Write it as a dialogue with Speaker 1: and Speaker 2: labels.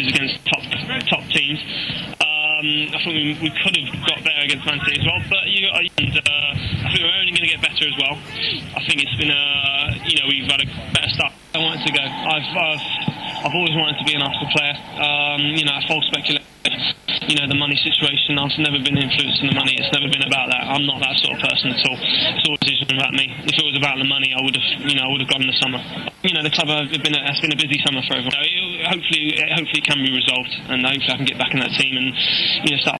Speaker 1: matches against top top teams. Um, I think we, we could have got better against Man City as well, but you, and uh, I think we're only going to get better as well. I think it's been a, you know, we've had a better start. I wanted to go. I've, I've, I've always wanted to be an Arsenal player. Um, you know, false speculation. You know, the money situation. I've never been influenced in the money. It's never been about that. I'm not that sort of person at all. It's always been about me. If it was about the money, I would have, you know, I would have gone in the summer. You know, the club have been a, it's been a busy summer for everyone. So it, hopefully, it, hopefully, it can be resolved, and hopefully, I can get back in that team and you know start